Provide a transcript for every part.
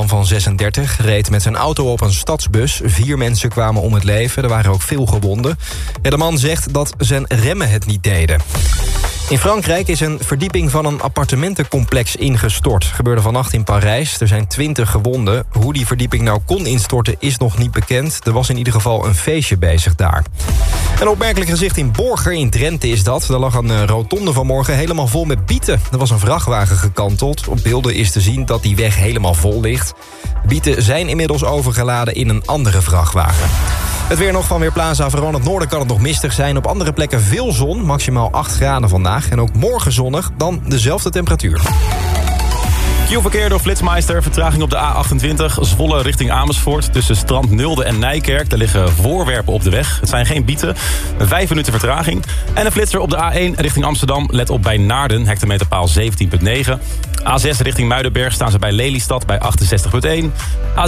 man van 36 reed met zijn auto op een stadsbus. Vier mensen kwamen om het leven, er waren ook veel gewonden. de man zegt dat zijn remmen het niet deden. In Frankrijk is een verdieping van een appartementencomplex ingestort. Gebeurde vannacht in Parijs. Er zijn 20 gewonden. Hoe die verdieping nou kon instorten is nog niet bekend. Er was in ieder geval een feestje bezig daar. Een opmerkelijk gezicht in Borger in Drenthe is dat. Daar lag een eh, rotonde vanmorgen helemaal vol met bieten. Er was een vrachtwagen gekanteld. Op beelden is te zien dat die weg helemaal vol ligt. Bieten zijn inmiddels overgeladen in een andere vrachtwagen. Het weer nog van Weerplaza. Vooral in het noorden kan het nog mistig zijn. Op andere plekken veel zon, maximaal 8 graden vandaag. En ook morgen zonnig, dan dezelfde temperatuur. Q-verkeer door Flitsmeister. Vertraging op de A28. Zwolle richting Amersfoort. Tussen Strand Nulde en Nijkerk. Er liggen voorwerpen op de weg. Het zijn geen bieten. Vijf minuten vertraging. En een flitser op de A1 richting Amsterdam. Let op bij Naarden. Hectometerpaal 17.9. A6 richting Muidenberg staan ze bij Lelystad bij 68.1.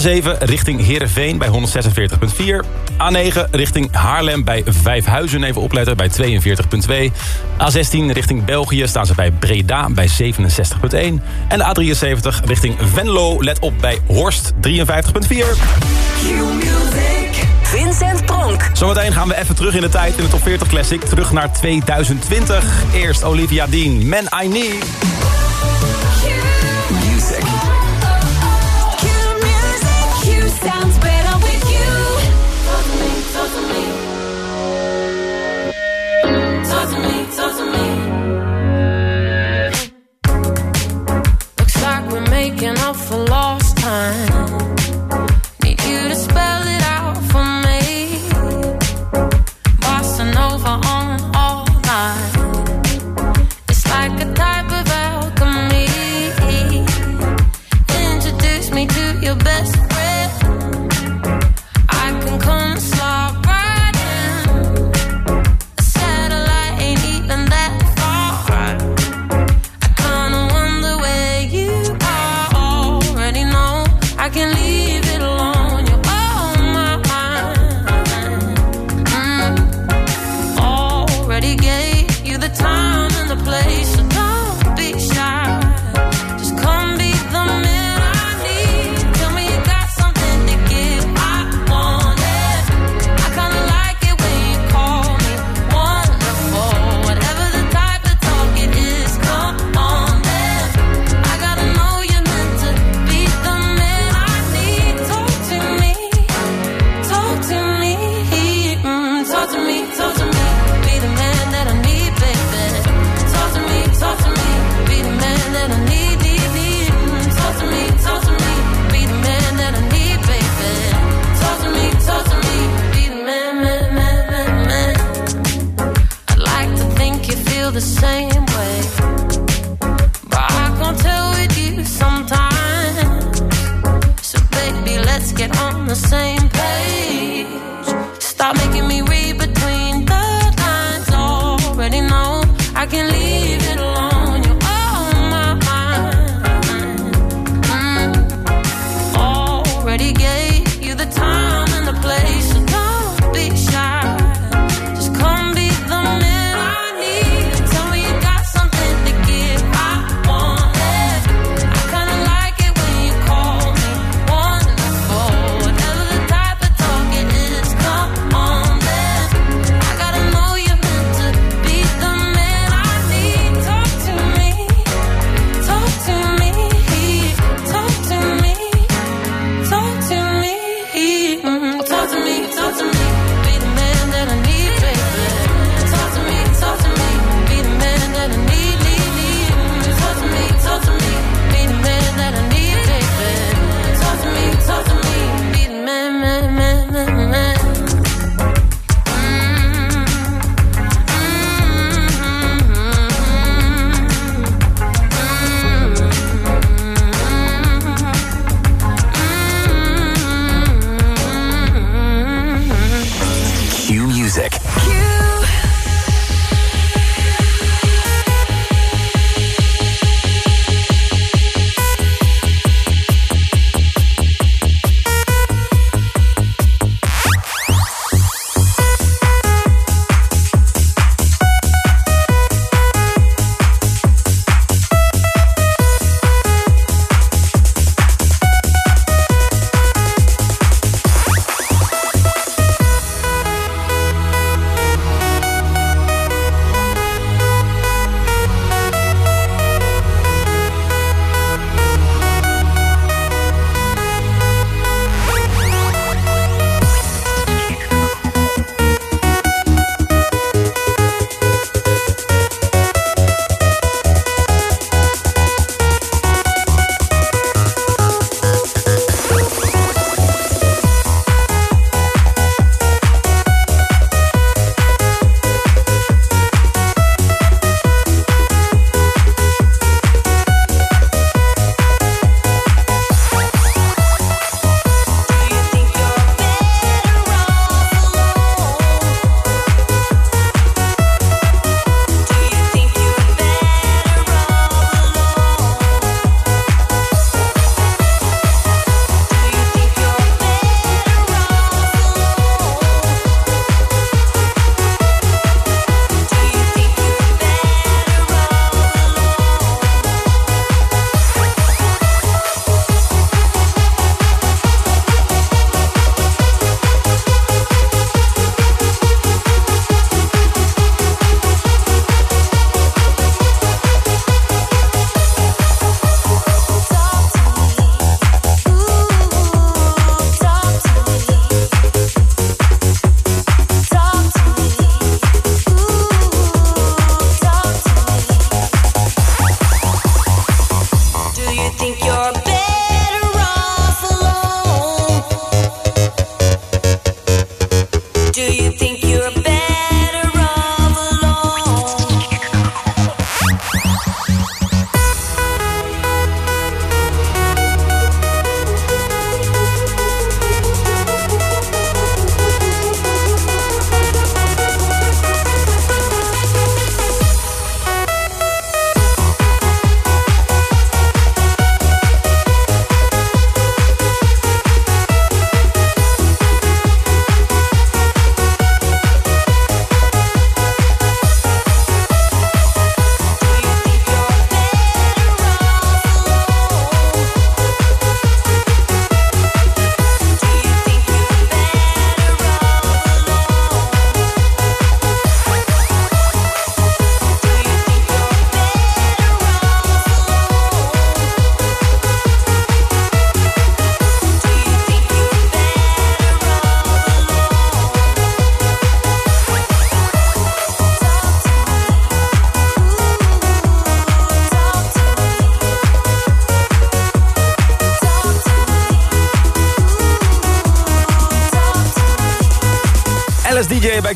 A7 richting Heerenveen bij 146.4. A9 richting Haarlem bij Vijfhuizen even opletten bij 42.2. A16 richting België staan ze bij Breda bij 67.1. En de A73 richting Venlo, let op bij Horst 53.4. Vincent Pronk. Zometeen gaan we even terug in de tijd in de Top 40 Classic. Terug naar 2020. Eerst Olivia Dean, Man I Need. for lost time.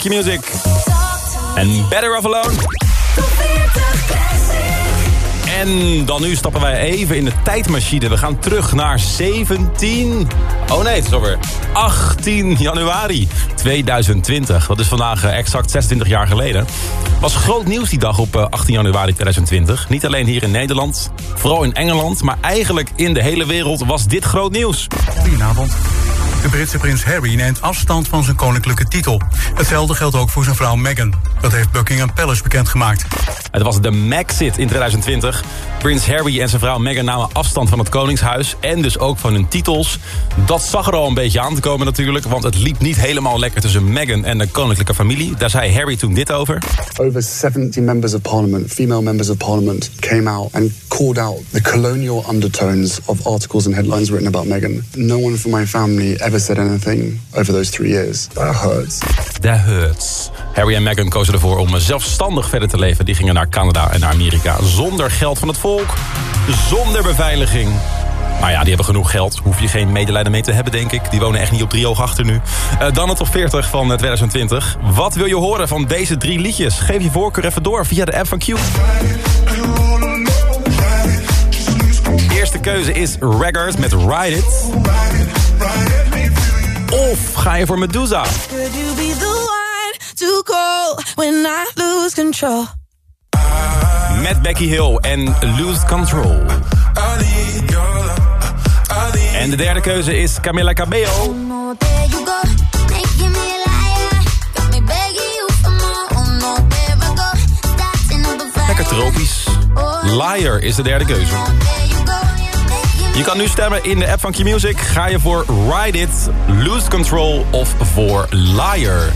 Q-Music. En Better Off Alone. En dan nu stappen wij even in de tijdmachine. We gaan terug naar 17... Oh nee, het is alweer 18 januari 2020. Dat is vandaag eh, exact 26 jaar geleden. Was groot nieuws die dag op 18 eh, januari 2020. Niet alleen hier in Nederland, vooral in Engeland... maar eigenlijk in de hele wereld was dit groot nieuws. Goedenavond. De Britse prins Harry neemt afstand van zijn koninklijke titel. Hetzelfde geldt ook voor zijn vrouw Meghan. Dat heeft Buckingham Palace bekendgemaakt. Het was de Maxit in 2020. Prins Harry en zijn vrouw Meghan namen afstand van het koningshuis... en dus ook van hun titels. Dat zag er al een beetje aan te komen natuurlijk... want het liep niet helemaal lekker tussen Meghan en de koninklijke familie. Daar zei Harry toen dit over. Over 70 members of parliament, female members of parliament... came out and called out the colonial undertones of articles and headlines written about Meghan. No one from my family ever said anything over those three years. That hurts. That hurts. Harry en Meghan kozen ervoor om zelfstandig verder te leven. Die gingen naar Canada en naar Amerika. Zonder geld van het volk. Zonder beveiliging. Maar ja, die hebben genoeg geld. Hoef je geen medelijden mee te hebben, denk ik. Die wonen echt niet op drie oog achter nu. Uh, dan het top 40 van 2020. Wat wil je horen van deze drie liedjes? Geef je voorkeur even door via de app van Q. Eerste keuze is Raggers met Ride It. Of ga je voor Medusa? Met Becky Hill en Lose Control. En de derde keuze is Camila Cabello. Lekker tropisch. Liar is de derde keuze. Je kan nu stemmen in de app van Q-Music. Ga je voor Ride It, Lose Control of voor Liar?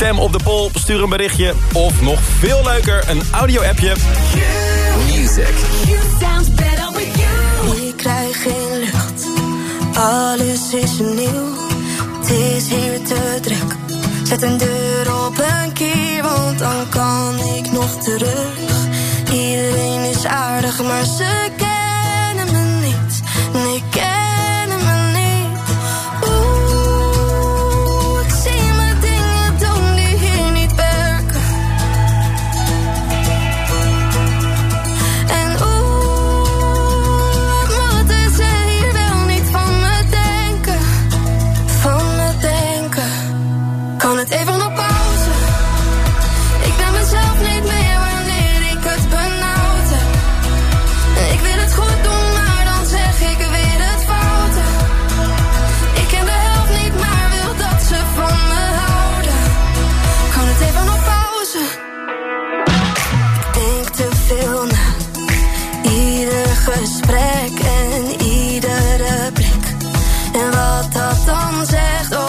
Stem op de poll, stuur een berichtje of nog veel leuker, een audio-appje. Music. Ik krijg geen lucht, alles is nieuw. Het is hier te druk. Zet een deur op een keer, want dan kan ik nog terug. Iedereen is aardig, maar ze step forward and fight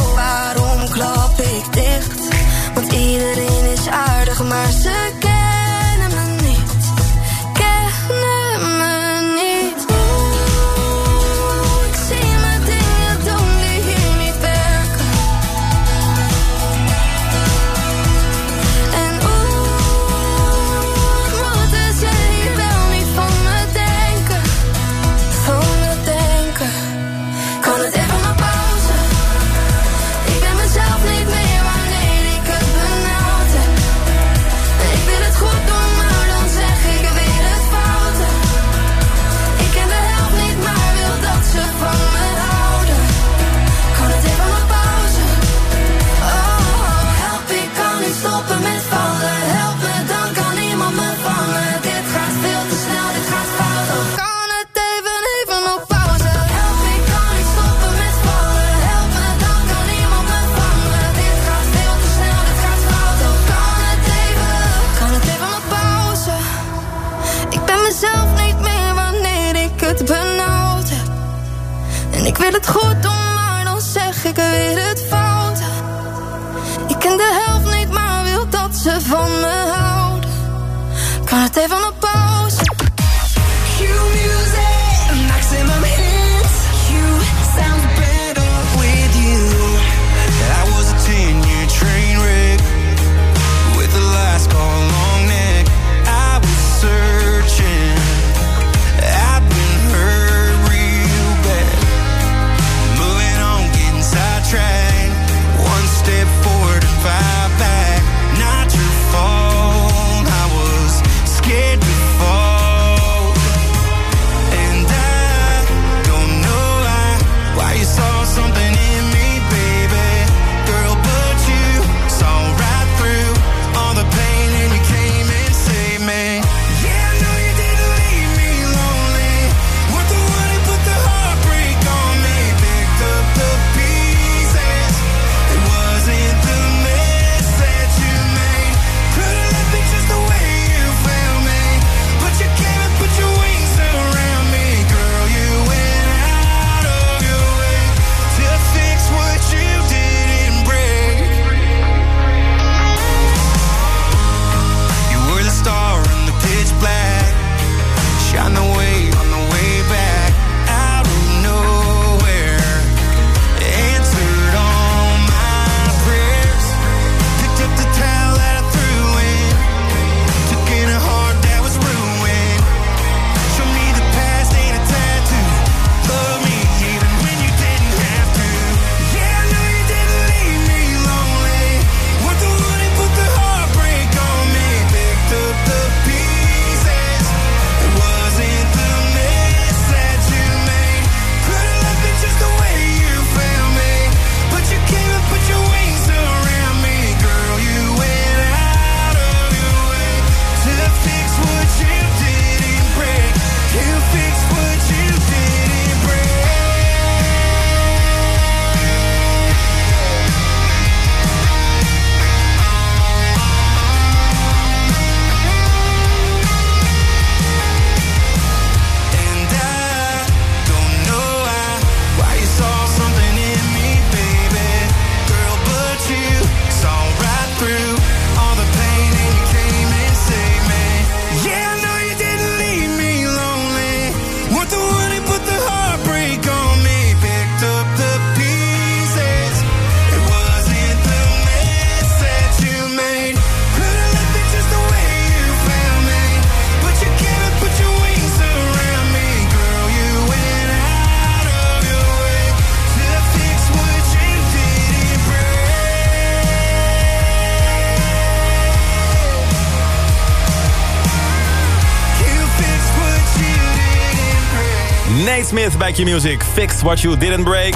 Smith, Back Your Music. Fixed What You Didn't Break.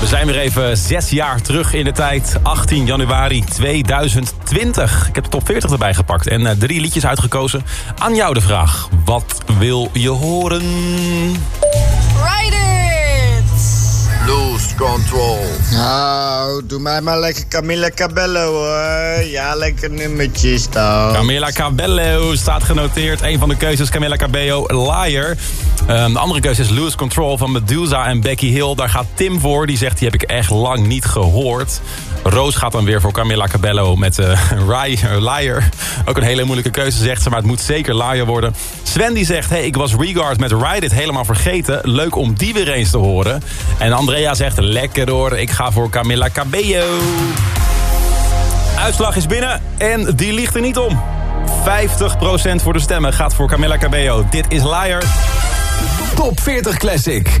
We zijn weer even zes jaar terug in de tijd. 18 januari 2020. Ik heb de top 40 erbij gepakt en uh, drie liedjes uitgekozen. Aan jou de vraag. Wat wil je horen? Control. Nou, doe mij maar lekker Camilla Cabello hoor. Ja, lekker nummertjes dan. Camilla Cabello staat genoteerd. Een van de keuzes, Camilla Cabello, Liar. Um, de andere keuze is Lose Control van Medusa en Becky Hill. Daar gaat Tim voor. Die zegt, die heb ik echt lang niet gehoord. Roos gaat dan weer voor Camilla Cabello met uh, Liar. Ook een hele moeilijke keuze, zegt ze, maar het moet zeker Liar worden. Sven die zegt, hey, ik was Regard met Ride It helemaal vergeten. Leuk om die weer eens te horen. En Andrea zegt, lekker hoor, ik ga voor Camilla Cabello. Uitslag is binnen en die ligt er niet om. 50% voor de stemmen gaat voor Camilla Cabello. Dit is Liar. Top 40 Classic.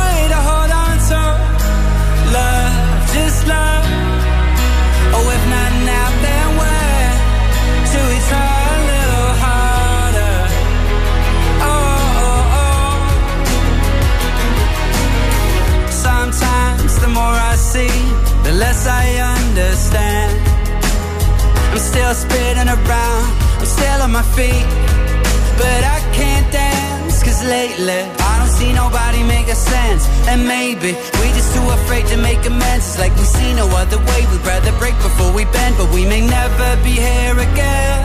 baby. We just too afraid to make amends. It's like we see no other way. We'd rather break before we bend, but we may never be here again.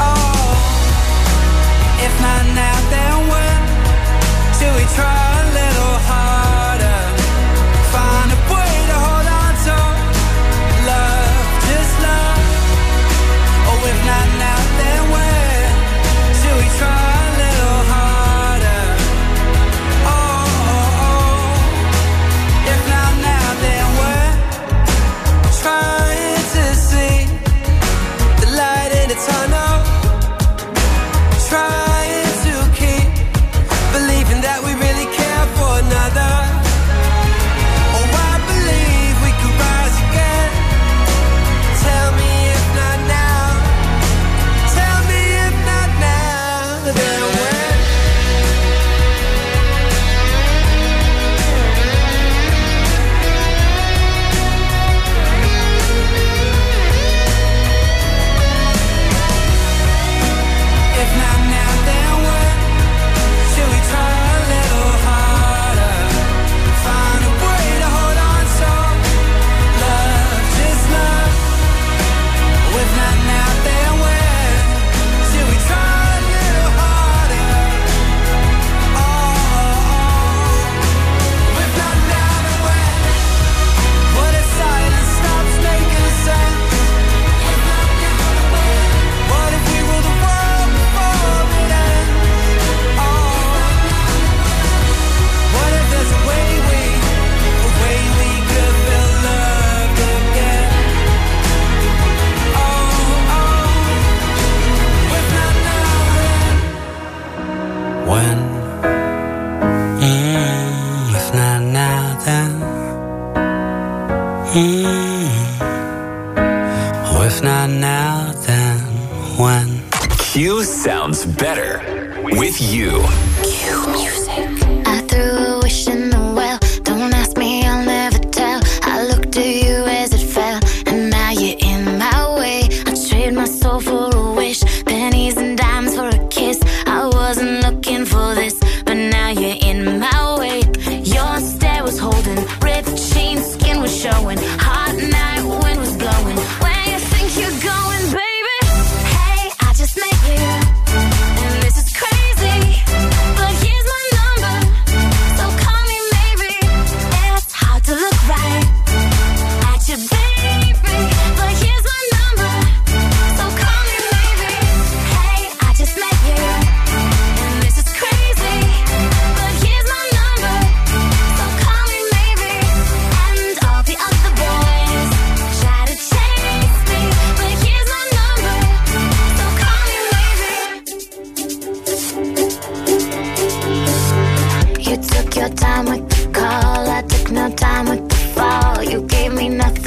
Oh, if not now, then when should we try? nothing.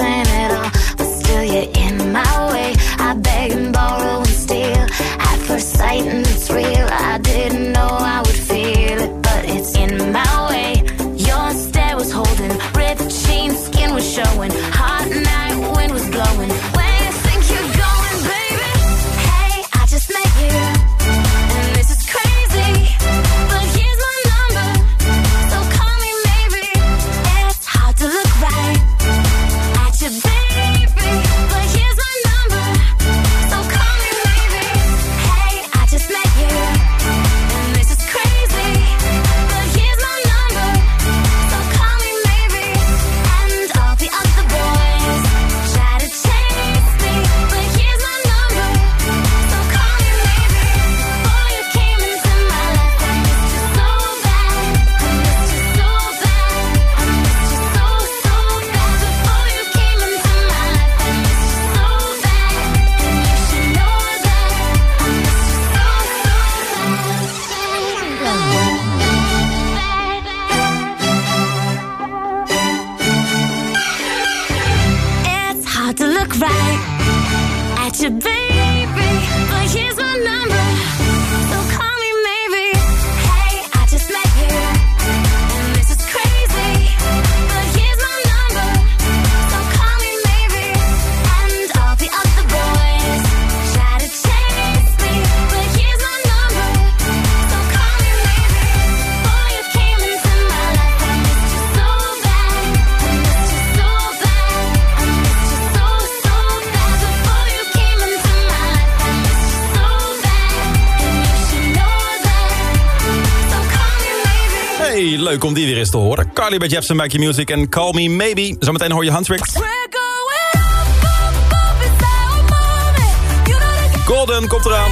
Hey, leuk om die weer eens te horen. Carly bij Jepsen, Back Your Music en Call Me Maybe. Zometeen hoor je Huntrix. Golden komt eraan.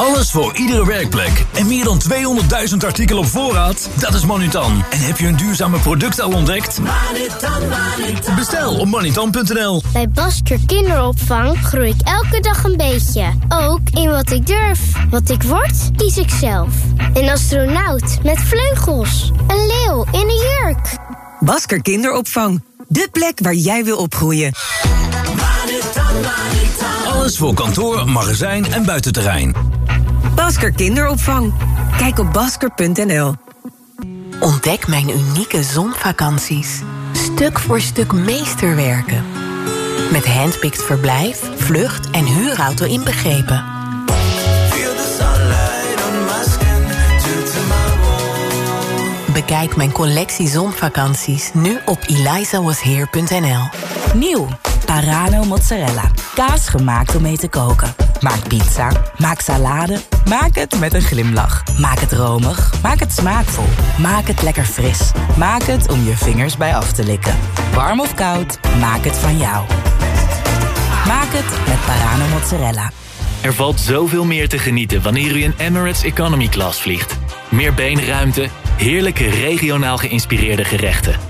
Alles voor iedere werkplek. En meer dan 200.000 artikelen op voorraad? Dat is Manutan. En heb je een duurzame product al ontdekt? Manutan, Manutan. Bestel op manutan.nl. Bij Basker Kinderopvang groei ik elke dag een beetje. Ook in wat ik durf. Wat ik word, kies ik zelf. Een astronaut met vleugels. Een leeuw in een jurk. Basker Kinderopvang. De plek waar jij wil opgroeien. Alles voor kantoor, magazijn en buitenterrein. Basker Kinderopvang. Kijk op basker.nl. Ontdek mijn unieke zonvakanties. Stuk voor stuk meesterwerken. Met handpicked verblijf, vlucht en huurauto inbegrepen. Bekijk mijn collectie zonvakanties nu op elizawasheer.nl. Nieuw, Parano mozzarella. Kaas gemaakt om mee te koken. Maak pizza, maak salade, maak het met een glimlach. Maak het romig, maak het smaakvol. Maak het lekker fris. Maak het om je vingers bij af te likken. Warm of koud, maak het van jou. Maak het met Parano mozzarella. Er valt zoveel meer te genieten wanneer u in Emirates Economy Class vliegt. Meer beenruimte, heerlijke regionaal geïnspireerde gerechten.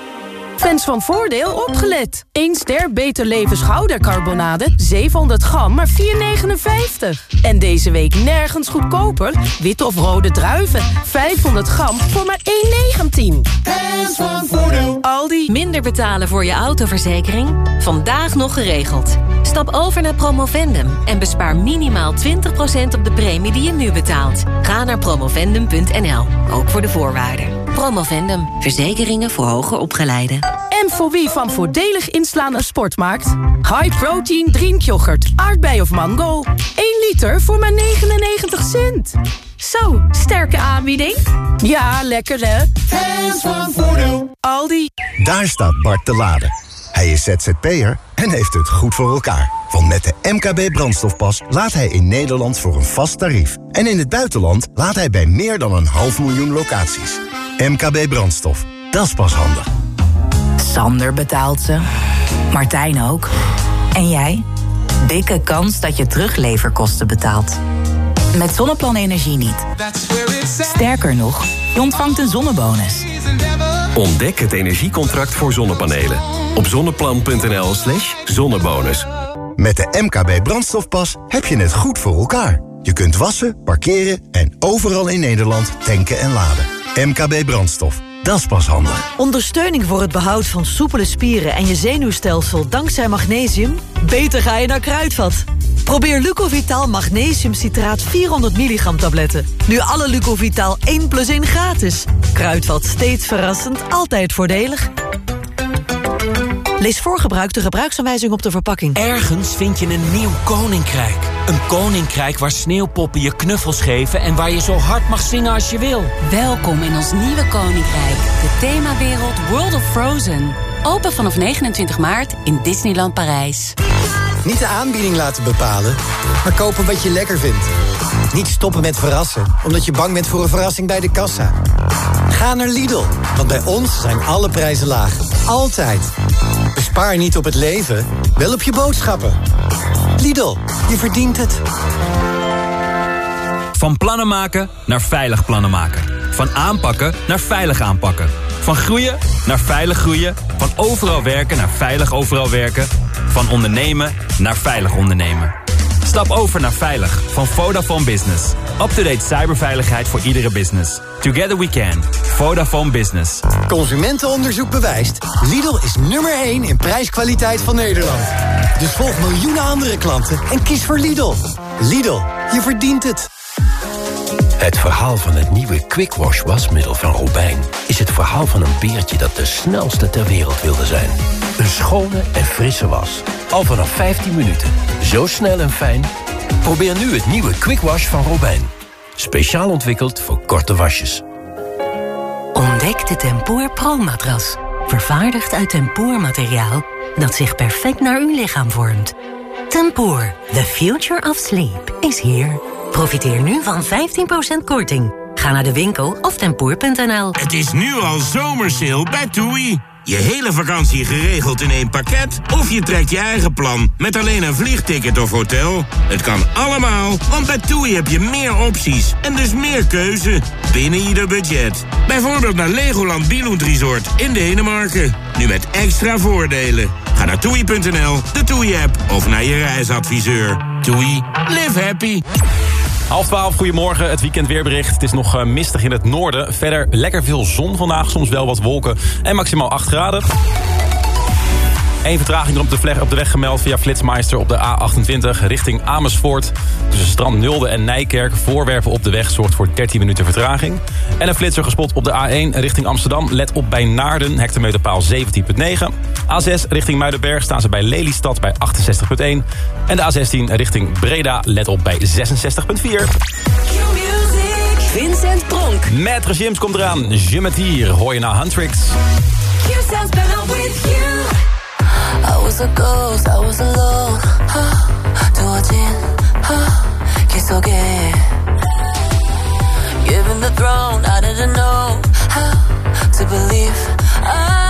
Fans van Voordeel opgelet. 1 ster Beter Leven schoudercarbonade, 700 gram, maar 4,59. En deze week nergens goedkoper. Witte of rode druiven, 500 gram voor maar 1,19. Fans van Voordeel. Aldi. Minder betalen voor je autoverzekering? Vandaag nog geregeld. Stap over naar Promovendum en bespaar minimaal 20% op de premie die je nu betaalt. Ga naar promovendum.nl, ook voor de voorwaarden. Promovendum, verzekeringen voor hoger opgeleiden. En voor wie van voordelig inslaan een sport maakt? High protein drinkyoghurt, aardbei of mango. 1 liter voor maar 99 cent. Zo, sterke aanbieding? Ja, lekker hè? Fans van Voordeel. Aldi. Daar staat Bart te laden. Hij is ZZP'er en heeft het goed voor elkaar. Want met de MKB brandstofpas laat hij in Nederland voor een vast tarief. En in het buitenland laat hij bij meer dan een half miljoen locaties. MKB brandstof, dat is pas handig. Sander betaalt ze. Martijn ook. En jij? Dikke kans dat je terugleverkosten betaalt. Met Zonneplan Energie niet. Sterker nog, je ontvangt een zonnebonus. Ontdek het energiecontract voor zonnepanelen. Op zonneplan.nl slash zonnebonus. Met de MKB brandstofpas heb je het goed voor elkaar. Je kunt wassen, parkeren en overal in Nederland tanken en laden. MKB brandstof. Dat is pas handig. Ondersteuning voor het behoud van soepele spieren en je zenuwstelsel dankzij magnesium? Beter ga je naar Kruidvat. Probeer Lucovital Magnesium Citraat 400 milligram tabletten. Nu alle Lucovital 1 plus 1 gratis. Kruidvat steeds verrassend, altijd voordelig. Lees voor gebruik de gebruiksaanwijzing op de verpakking. Ergens vind je een nieuw koninkrijk. Een koninkrijk waar sneeuwpoppen je knuffels geven... en waar je zo hard mag zingen als je wil. Welkom in ons nieuwe koninkrijk. De themawereld World of Frozen. Open vanaf 29 maart in Disneyland Parijs. Niet de aanbieding laten bepalen, maar kopen wat je lekker vindt. Niet stoppen met verrassen, omdat je bang bent voor een verrassing bij de kassa. Ga naar Lidl, want bij ons zijn alle prijzen laag. Altijd. Bespaar niet op het leven, wel op je boodschappen. Lidl, je verdient het. Van plannen maken naar veilig plannen maken. Van aanpakken naar veilig aanpakken. Van groeien naar veilig groeien. Van overal werken naar veilig overal werken. Van ondernemen naar veilig ondernemen. Stap over naar veilig van Vodafone Business. Up-to-date cyberveiligheid voor iedere business. Together we can. Vodafone Business. Consumentenonderzoek bewijst. Lidl is nummer 1 in prijskwaliteit van Nederland. Dus volg miljoenen andere klanten en kies voor Lidl. Lidl, je verdient het. Het verhaal van het nieuwe Quick Wash wasmiddel van Robijn... is het verhaal van een beertje dat de snelste ter wereld wilde zijn. Een schone en frisse was. Al vanaf 15 minuten. Zo snel en fijn. Probeer nu het nieuwe Quick Wash van Robijn. Speciaal ontwikkeld voor korte wasjes. Ontdek de Tempoor Pro-matras. Vervaardigd uit tempoormateriaal dat zich perfect naar uw lichaam vormt. Tempoor, the future of sleep, is here. Profiteer nu van 15% korting. Ga naar de winkel of tempoor.nl. Het is nu al zomersale bij TUI. Je hele vakantie geregeld in één pakket? Of je trekt je eigen plan met alleen een vliegticket of hotel? Het kan allemaal, want bij TUI heb je meer opties en dus meer keuze binnen ieder budget. Bijvoorbeeld naar Legoland Billund Resort in Denemarken. Nu met extra voordelen. Ga naar toei.nl, de TUI-app of naar je reisadviseur. TUI, live happy. Half twaalf, goedemorgen. Het weekend weerbericht. Het is nog uh, mistig in het noorden. Verder lekker veel zon vandaag, soms wel wat wolken. En maximaal 8 graden. Eén vertraging op de, vleg, op de weg gemeld via Flitsmeister op de A28 richting Amersfoort. Tussen Strand Nulde en Nijkerk. Voorwerpen op de weg zorgt voor 13 minuten vertraging. En een flitser gespot op de A1 richting Amsterdam. Let op bij Naarden, hectometerpaal 17.9. A6 richting Muidenberg staan ze bij Lelystad bij 68.1. En de A16 richting Breda, let op bij 66.4. Vincent Pronk. Maître Jims komt eraan. Je met hier, hoor je naar Huntrix. Sounds better with you. I was a ghost, I was alone. 두어진 길 속에 Given the throne, I didn't know how to believe I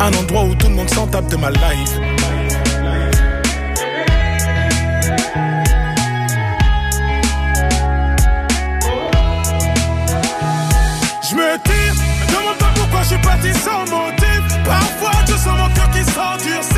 Un endroit où tout le monde s'en tape de ma life. Je me tire, demande pas pourquoi je suis parti sans motif. Parfois je sens mon cœur qui s'endurcit.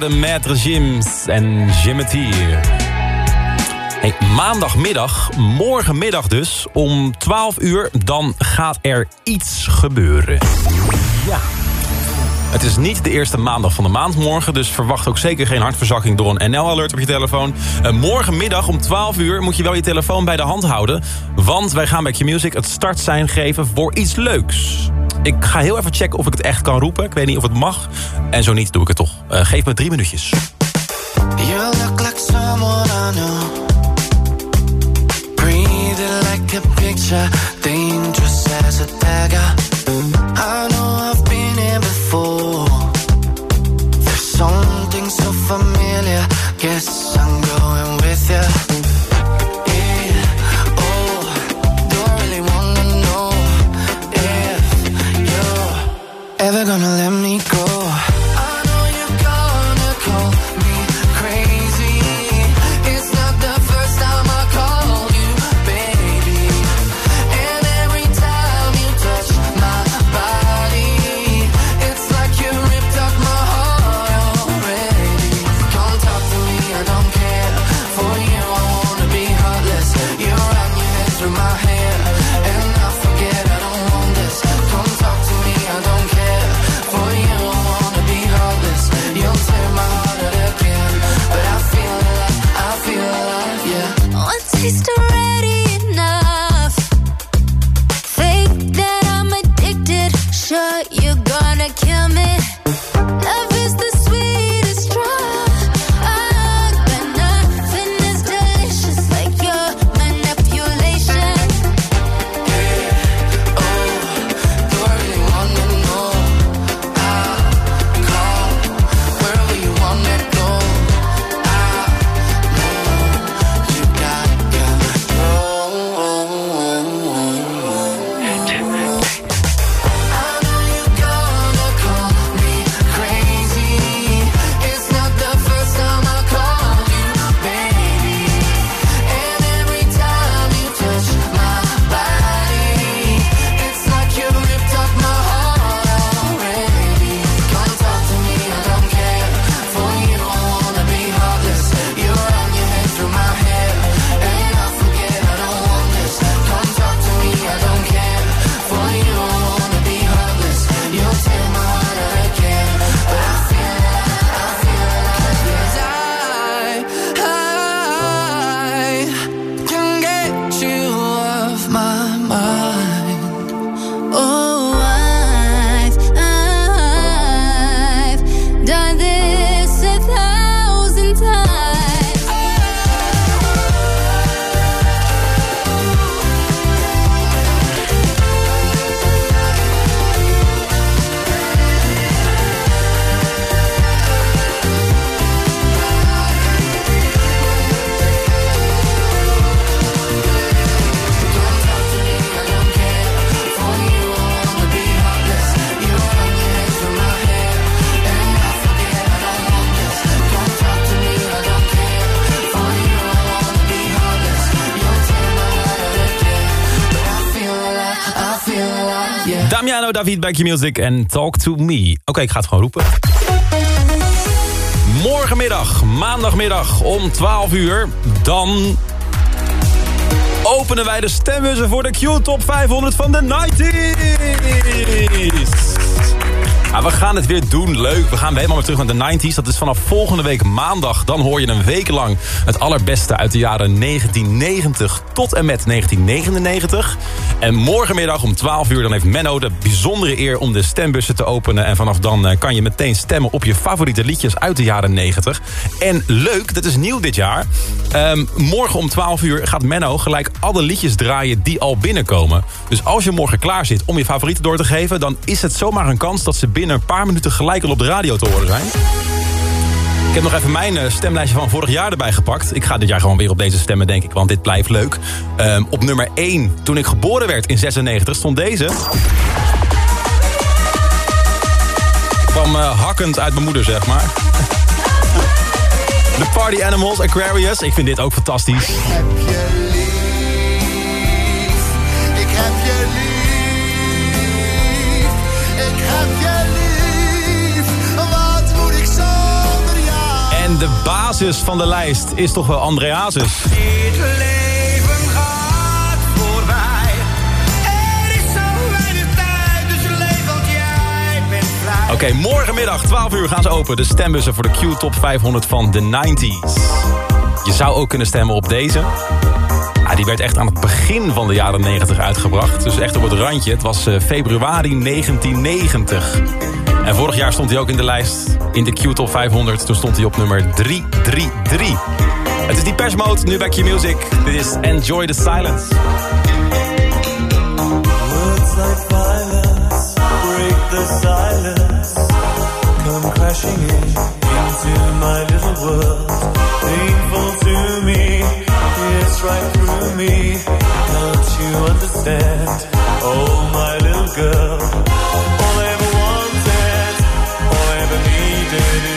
Hoorde Maître Jims en Jimmetier. Hey, maandagmiddag, morgenmiddag dus, om 12 uur... dan gaat er iets gebeuren. Ja. Het is niet de eerste maandag van de maand morgen... dus verwacht ook zeker geen hartverzakking door een NL-alert op je telefoon. Eh, morgenmiddag om 12 uur moet je wel je telefoon bij de hand houden... want wij gaan bij Q-Music het startsein geven voor iets leuks. Ik ga heel even checken of ik het echt kan roepen. Ik weet niet of het mag. En zo niet, doe ik het toch. Eh, geef me drie minuutjes. You look like someone I know. Like a picture, dangerous as a dagger. Guess David bij Q-Music en Talk to Me. Oké, ik ga het gewoon roepen. Morgenmiddag, maandagmiddag om 12 uur, dan openen wij de stembussen voor de Q-top 500 van de 90s. We gaan het weer doen, leuk. We gaan helemaal weer terug naar de 90s. Dat is vanaf volgende week maandag. Dan hoor je een week lang het allerbeste uit de jaren 1990 tot en met 1999. En morgenmiddag om 12 uur dan heeft Menno de bijzondere eer om de stembussen te openen. En vanaf dan eh, kan je meteen stemmen op je favoriete liedjes uit de jaren 90. En leuk, dat is nieuw dit jaar. Ehm, morgen om 12 uur gaat Menno gelijk alle liedjes draaien die al binnenkomen. Dus als je morgen klaar zit om je favorieten door te geven... dan is het zomaar een kans dat ze binnen een paar minuten gelijk al op de radio te horen zijn. Ik heb nog even mijn eh, stemlijstje van vorig jaar erbij gepakt. Ik ga dit jaar gewoon weer op deze stemmen, denk ik, want dit blijft leuk. Ehm, op nummer 1, toen ik geboren werd in 96, stond deze. Kwam eh, hakkend uit mijn moeder, zeg maar. De Party Animals, Aquarius. Ik vind dit ook fantastisch. En de basis van de lijst is toch wel André Hazes. Dit leven gaat voorbij. Er is zo weinig tijd, dus leef want jij bent vrij. Oké, morgenmiddag 12 uur gaan ze open. De stembussen voor de Q-top 500 van de 90s. Je zou ook kunnen stemmen op deze. Ah, die werd echt aan het begin van de jaren 90 uitgebracht. Dus echt op het randje. Het was eh, februari 1990. En vorig jaar stond hij ook in de lijst. In de Q-top 500. Toen stond hij op nummer 333. Het is die persmode, nu bij Q-Music. Dit is Enjoy the Silence. Words like violence break the silence. Come crashing in into my little world. Painful to me, it's right through me. Don't you understand? Oh, my little girl. baby.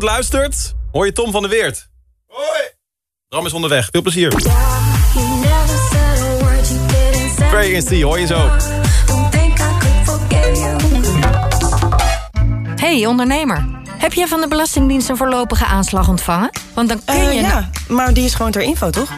Goed luistert, hoor je Tom van der Weert. Hoi! Ram is onderweg. Veel plezier. Pray Against Thee, hoor je zo. Hey ondernemer, heb jij van de Belastingdienst een voorlopige aanslag ontvangen? Want dan kun Eh, je... ja, maar die is gewoon ter info, toch?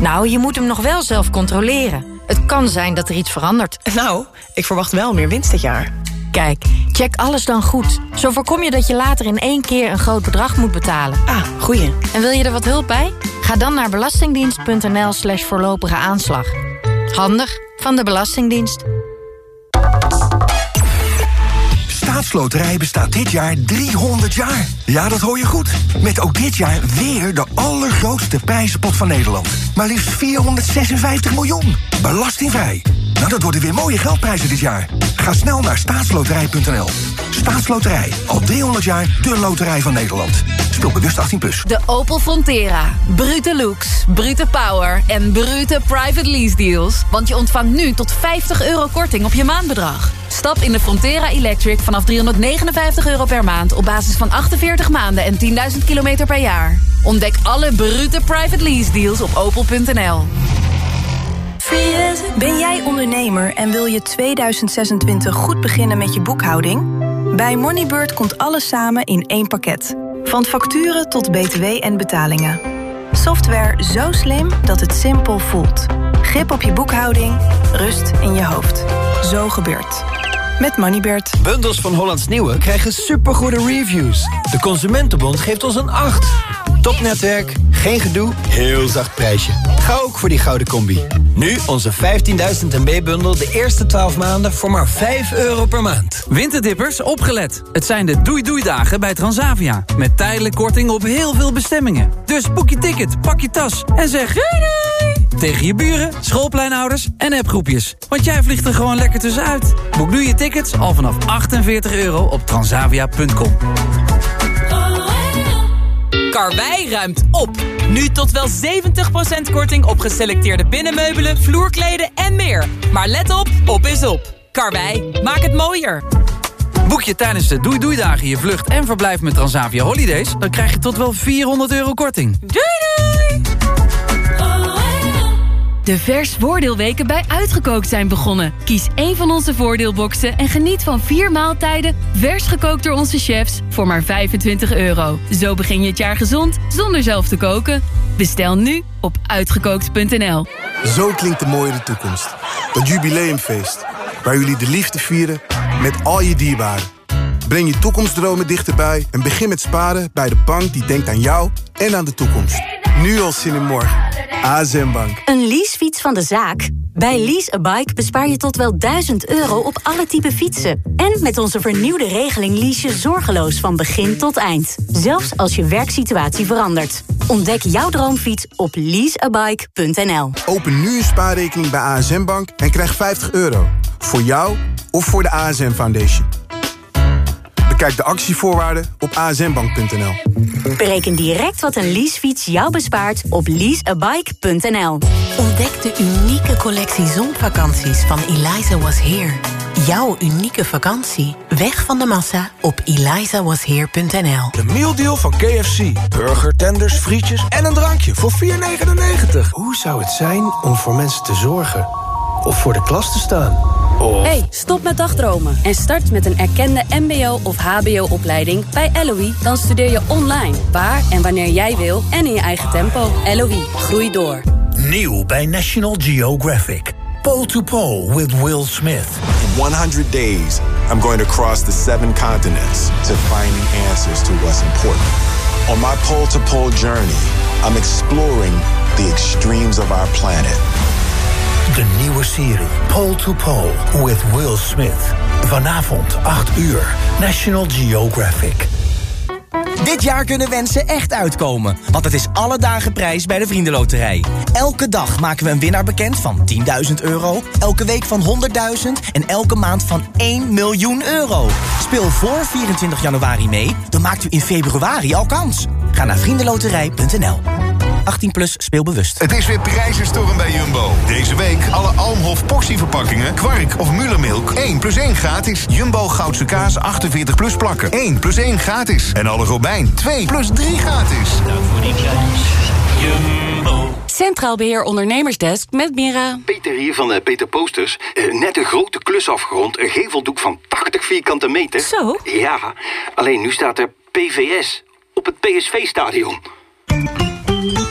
Nou, je moet hem nog wel zelf controleren. Het kan zijn dat er iets verandert. Nou, ik verwacht wel meer winst dit jaar. Kijk, check alles dan goed. Zo voorkom je dat je later in één keer een groot bedrag moet betalen. Ah, goeie. En wil je er wat hulp bij? Ga dan naar belastingdienst.nl slash voorlopige aanslag. Handig van de Belastingdienst. Staatsloterij bestaat dit jaar 300 jaar. Ja, dat hoor je goed. Met ook dit jaar weer de allergrootste prijzenpot van Nederland. Maar liefst 456 miljoen. Belastingvrij. Nou, dat worden weer mooie geldprijzen dit jaar. Ga snel naar staatsloterij.nl. Staatsloterij. Al 300 jaar de loterij van Nederland. Speel bewust 18+. Plus. De Opel Frontera. Brute looks, brute power en brute private lease deals. Want je ontvangt nu tot 50 euro korting op je maandbedrag. Stap in de Frontera Electric vanaf 359 euro per maand... op basis van 48 maanden en 10.000 kilometer per jaar. Ontdek alle brute private lease deals op opel.nl. Ben jij ondernemer en wil je 2026 goed beginnen met je boekhouding? Bij Moneybird komt alles samen in één pakket. Van facturen tot btw en betalingen. Software zo slim dat het simpel voelt. Grip op je boekhouding, rust in je hoofd. Zo gebeurt. Met Moneybird. Bundels van Hollands Nieuwe krijgen supergoede reviews. De Consumentenbond geeft ons een 8. Topnetwerk, geen gedoe, heel zacht prijsje. Ga ook voor die gouden combi. Nu onze 15.000 MB-bundel de eerste 12 maanden voor maar 5 euro per maand. Winterdippers, opgelet. Het zijn de doei-doei-dagen bij Transavia. Met tijdelijk korting op heel veel bestemmingen. Dus boek je ticket, pak je tas en zeg doei doei! Tegen je buren, schoolpleinouders en appgroepjes. Want jij vliegt er gewoon lekker tussenuit. Boek nu je tickets al vanaf 48 euro op transavia.com. Karwei ruimt op. Nu tot wel 70% korting op geselecteerde binnenmeubelen, vloerkleden en meer. Maar let op, op is op. Karwei, maak het mooier. Boek je tijdens de Doei Doei Dagen je vlucht en verblijf met Transavia Holidays... dan krijg je tot wel 400 euro korting. Doei doei! De vers voordeelweken bij Uitgekookt zijn begonnen. Kies één van onze voordeelboxen en geniet van vier maaltijden... vers gekookt door onze chefs voor maar 25 euro. Zo begin je het jaar gezond zonder zelf te koken. Bestel nu op uitgekookt.nl. Zo klinkt de mooie toekomst. Dat jubileumfeest. Waar jullie de liefde vieren met al je dierbaren. Breng je toekomstdromen dichterbij en begin met sparen bij de bank die denkt aan jou en aan de toekomst. Nu al zin in morgen. ASM Bank. Een leasefiets van de zaak? Bij Lease a Bike bespaar je tot wel 1000 euro op alle type fietsen. En met onze vernieuwde regeling lease je zorgeloos van begin tot eind. Zelfs als je werksituatie verandert. Ontdek jouw droomfiets op leaseabike.nl. Open nu een spaarrekening bij ASM Bank en krijg 50 euro. Voor jou of voor de ASM Foundation. Bekijk de actievoorwaarden op asmbank.nl. Bereken direct wat een leasefiets jou bespaart op leaseabike.nl. Ontdek de unieke collectie zonvakanties van Eliza Was Here. Jouw unieke vakantie. Weg van de massa op elizawasheer.nl. De mealdeal van KFC. Burger, tenders, frietjes en een drankje voor 4,99. Hoe zou het zijn om voor mensen te zorgen? Of voor de klas te staan? Of... Hey, stop met dagdromen en start met een erkende mbo- of hbo-opleiding bij LOE. Dan studeer je online, waar en wanneer jij wil en in je eigen tempo. LOE, groei door. Nieuw bij National Geographic. Pole to Pole with Will Smith. In 100 days, I'm going to cross the seven continents to find the answers to what's important. On my pole to pole journey, I'm exploring the extremes of our planet. De nieuwe serie Pole to Pole with Will Smith. Vanavond 8 uur. National Geographic. Dit jaar kunnen wensen echt uitkomen, want het is alle dagen prijs bij de Vriendenloterij. Elke dag maken we een winnaar bekend van 10.000 euro, elke week van 100.000 en elke maand van 1 miljoen euro. Speel voor 24 januari mee, dan maakt u in februari al kans. Ga naar vriendenloterij.nl. 18 plus speelbewust. Het is weer prijzenstorm bij Jumbo. Deze week alle Almhof portieverpakkingen, kwark of Mullermilk. 1 plus 1 gratis. Jumbo Goudse kaas 48 plus plakken. 1 plus 1 gratis. En alle Robijn 2 plus 3 gratis. Dank voor die prijs. Jumbo. Centraal Beheer Ondernemersdesk met Mira. Peter hier van eh, Peter Posters. Eh, net een grote klus afgerond. Een geveldoek van 80 vierkante meter. Zo? Ja, alleen nu staat er PVS op het PSV-stadion.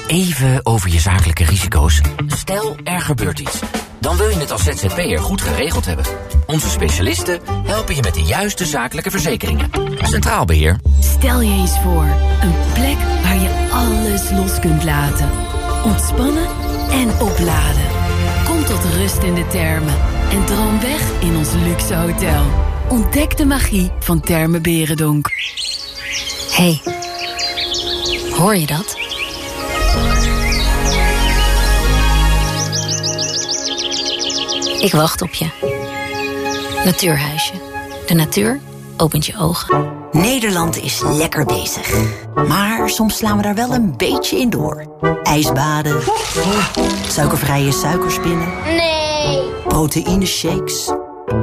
Even over je zakelijke risico's. Stel, er gebeurt iets. Dan wil je het als ZZP'er goed geregeld hebben. Onze specialisten helpen je met de juiste zakelijke verzekeringen. Centraal Beheer. Stel je eens voor, een plek waar je alles los kunt laten. Ontspannen en opladen. Kom tot rust in de termen en droom weg in ons luxe hotel. Ontdek de magie van Termen Berendonk. hey, hoor je dat? Ik wacht op je. Natuurhuisje. De natuur opent je ogen. Nederland is lekker bezig. Maar soms slaan we daar wel een beetje in door. Ijsbaden. Suikervrije suikerspinnen. Nee. Proteïne shakes.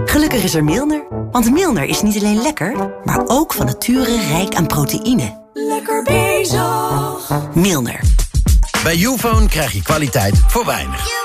Gelukkig is er Milner. Want Milner is niet alleen lekker, maar ook van nature rijk aan proteïne. Lekker bezig. Milner. Bij Ufone krijg je kwaliteit voor weinig.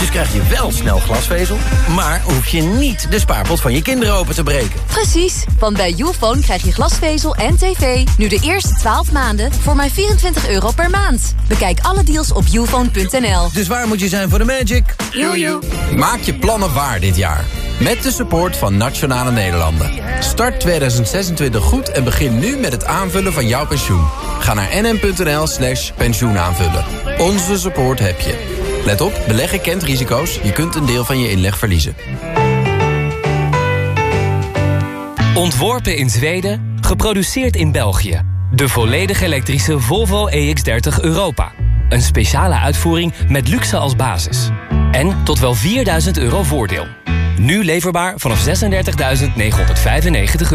Dus krijg je wel snel glasvezel, maar hoef je niet de spaarpot van je kinderen open te breken. Precies, want bij Youfone krijg je glasvezel en tv nu de eerste 12 maanden voor maar 24 euro per maand. Bekijk alle deals op youfone.nl. Dus waar moet je zijn voor de magic? Jojo. Maak je plannen waar dit jaar. Met de support van Nationale Nederlanden. Start 2026 goed en begin nu met het aanvullen van jouw pensioen. Ga naar nm.nl slash pensioenaanvullen. Onze support heb je. Let op, beleggen kent risico's. Je kunt een deel van je inleg verliezen. Ontworpen in Zweden, geproduceerd in België. De volledig elektrische Volvo EX30 Europa. Een speciale uitvoering met luxe als basis. En tot wel 4000 euro voordeel. Nu leverbaar vanaf 36.995 euro.